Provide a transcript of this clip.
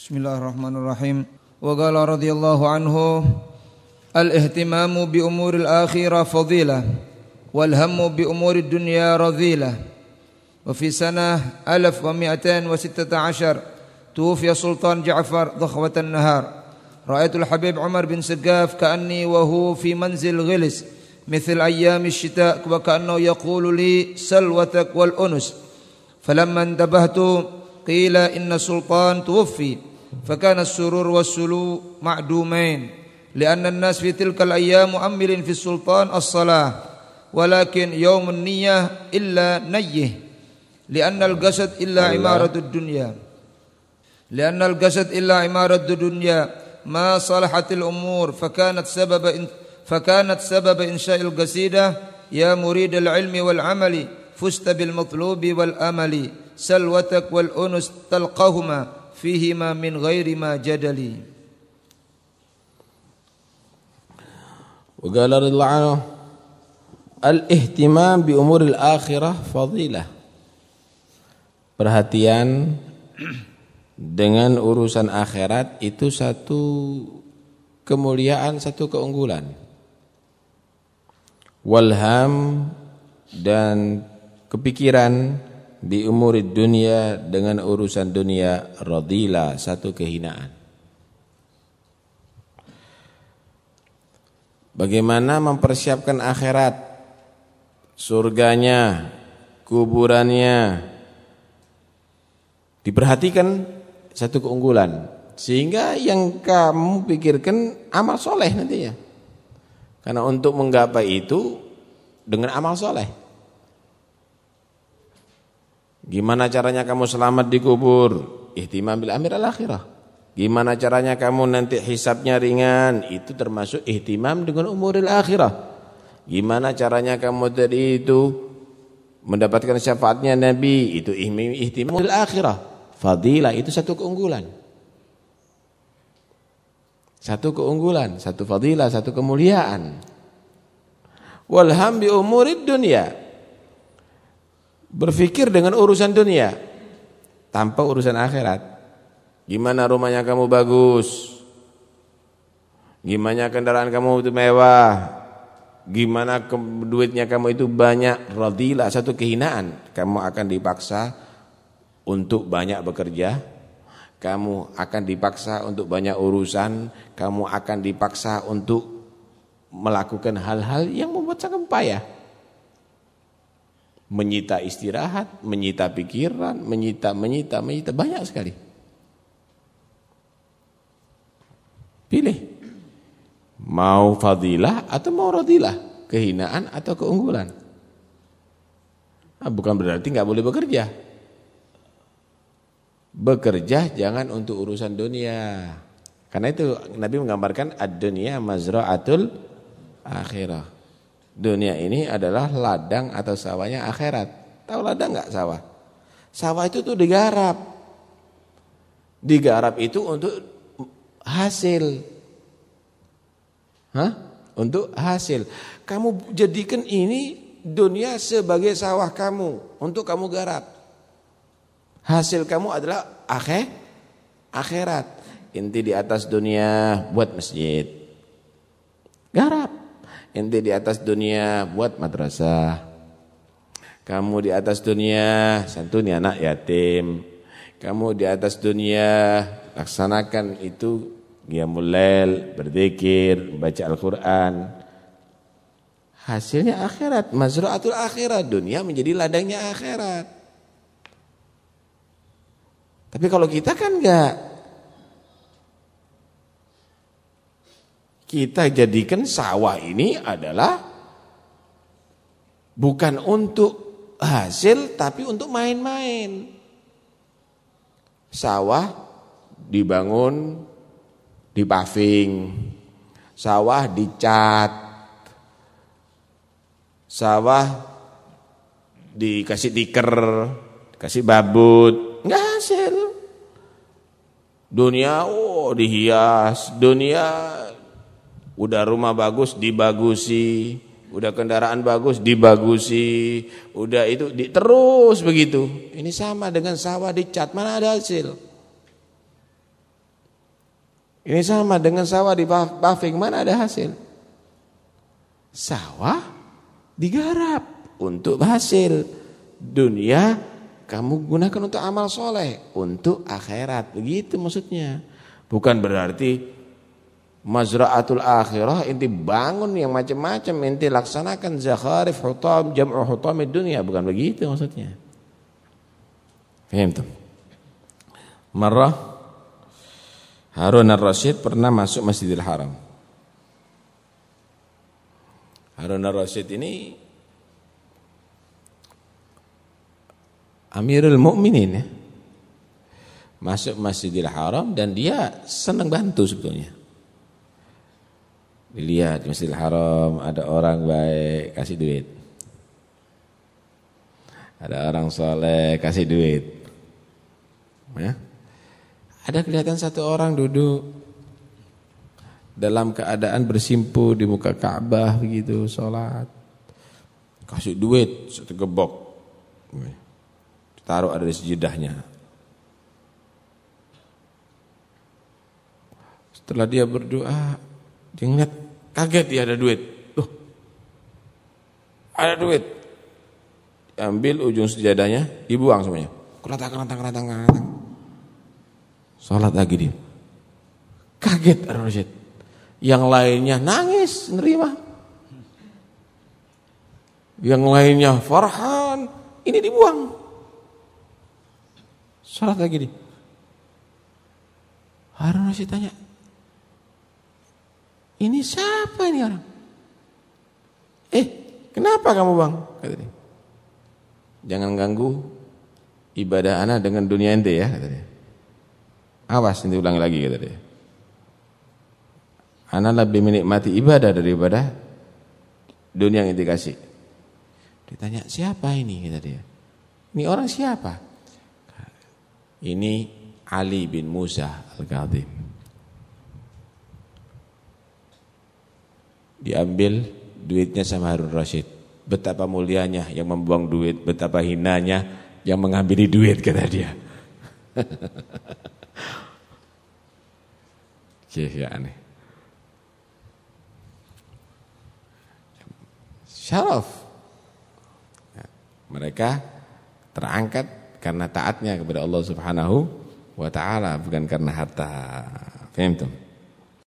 Bismillahirrahmanirrahim. Wa qala radhiyallahu anhu al-ihtimamu bi umuril akhirah fadilah wal hammu bi umurid dunya radhilah. Wa fi sanah 1216 توفي سلطان جعفر ضخوة النهار رأيت الحبيب عمر بن سقاف كأني وهو في منزل غلس مثل أيام الشتاء وكأنه يقول لي سلوتك والأنس فلما انتبهت قيل إن سلطان توفي فكان السرور والسلو معدومين لأن الناس في تلك الأيام مؤمل في السلطان الصلاة ولكن يوم النية إلا نيه لأن الجسد إلا عمارة الدنيا. لأن الجسد إلا عمارة الدنيا. ما صلحت الأمور فكانت سبب فكانت سبب إنشاء القصيدة يا مريد العلم والعمل فزت بالمطلوب والأمل سلوتك والأنس تلقهما فيهما من غير ما جدل وقال رضي الله عنه الاهتمام بأمور الآخرة فضيلة perhatian dengan urusan akhirat itu satu kemuliaan, satu keunggulan. Walham dan kepikiran di umur dunia dengan urusan dunia radila satu kehinaan. Bagaimana mempersiapkan akhirat, surganya, kuburannya, diperhatikan satu keunggulan. Sehingga yang kamu pikirkan amal soleh nantinya. Karena untuk menggapai itu dengan amal soleh gimana caranya kamu selamat di kubur ihtimam bil amir al akhirah gimana caranya kamu nanti hisapnya ringan itu termasuk ihtimam dengan umuril akhirah gimana caranya kamu tadi itu mendapatkan syafaatnya Nabi itu ihtimam bil akhirah Fadilah itu satu keunggulan. Satu keunggulan, satu fadilah, satu kemuliaan. Walham bi umurid dunia. Berfikir dengan urusan dunia tanpa urusan akhirat. Gimana rumahnya kamu bagus? Gimana kendaraan kamu itu mewah? Gimana duitnya kamu itu banyak? Radilah satu kehinaan. Kamu akan dipaksa untuk banyak bekerja, kamu akan dipaksa untuk banyak urusan, kamu akan dipaksa untuk melakukan hal-hal yang membuat sangat payah. Menyita istirahat, menyita pikiran, menyita, menyita, menyita, banyak sekali. Pilih. Mau fadilah atau mau radilah, kehinaan atau keunggulan. Nah, bukan berarti nggak boleh bekerja. Bekerja jangan untuk urusan dunia. Karena itu Nabi menggambarkan ad-dunya mazra'atul akhirah. Dunia ini adalah ladang atau sawahnya akhirat. Tahu ladang enggak sawah? Sawah itu tuh digarap. Digarap itu untuk hasil. Hah? Untuk hasil. Kamu jadikan ini dunia sebagai sawah kamu untuk kamu garap. Hasil kamu adalah akhir akhirat. Inti di atas dunia buat masjid. Garap. Inti di atas dunia buat madrasah. Kamu di atas dunia santuni anak yatim. Kamu di atas dunia laksanakan itu qiyamul lail, berzikir, baca Al-Qur'an. Hasilnya akhirat, mazra'atul akhirat, dunia menjadi ladangnya akhirat. Tapi kalau kita kan enggak. Kita jadikan sawah ini adalah bukan untuk hasil tapi untuk main-main. Sawah dibangun di paving. Sawah dicat. Sawah dikasih tiker, kasih babut, Enggak hasil. Dunia oh dihias, dunia udah rumah bagus dibagusi, udah kendaraan bagus dibagusi, udah itu di, terus begitu. Ini sama dengan sawah dicat, mana ada hasil? Ini sama dengan sawah di Bafing, mana ada hasil? Sawah digarap untuk hasil. Dunia kamu gunakan untuk amal soleh, untuk akhirat. Begitu maksudnya. Bukan berarti mazra'atul akhirah inti bangun yang macam-macam, inti laksanakan zakharif hutam jam'u hutamid dunia, bukan begitu maksudnya. Paham tuh? Marrah Harun ar-Rasyid pernah masuk Masjidil Haram. Harun ar-Rasyid ini Amirul Mukminin ya. Masuk Masjidil Haram dan dia senang bantu sebetulnya. Dilihat di Masjidil Haram ada orang baik kasih duit. Ada orang soleh kasih duit. Ya. Ada kelihatan satu orang duduk dalam keadaan bersimpu di muka Ka'bah begitu sholat. Kasih duit satu gebok. Taruh ada di sejidahnya. Setelah dia berdoa, dia ngeliat kaget dia ada duit. Loh, ada duit. Ambil ujung sejadahnya, dibuang semuanya. Keratang, keratang, keratang, keratang. Salat lagi dia. Kaget Ar-Rasyid. Yang lainnya nangis, nerima. Yang lainnya farhan, ini dibuang. Salat lagi dia. Harun Rasyid tanya, ini siapa ini orang? Eh, kenapa kamu bang? Kata dia. Jangan ganggu ibadah anak dengan dunia ente ya, kata dia. Awas nanti ulangi lagi kata dia. Anak lebih menikmati ibadah daripada dunia yang dikasih. Ditanya siapa ini kata dia. Ini orang siapa? Ini Ali bin Musa Al-Kadhim. diambil duitnya sama Harun Rashid. Betapa mulianya yang membuang duit, betapa hinanya yang mengambil duit kata dia. Oke, ya aneh. Syaraf. Ya, mereka terangkat karena taatnya kepada Allah Subhanahu wa taala bukan karena harta. Faham tuh?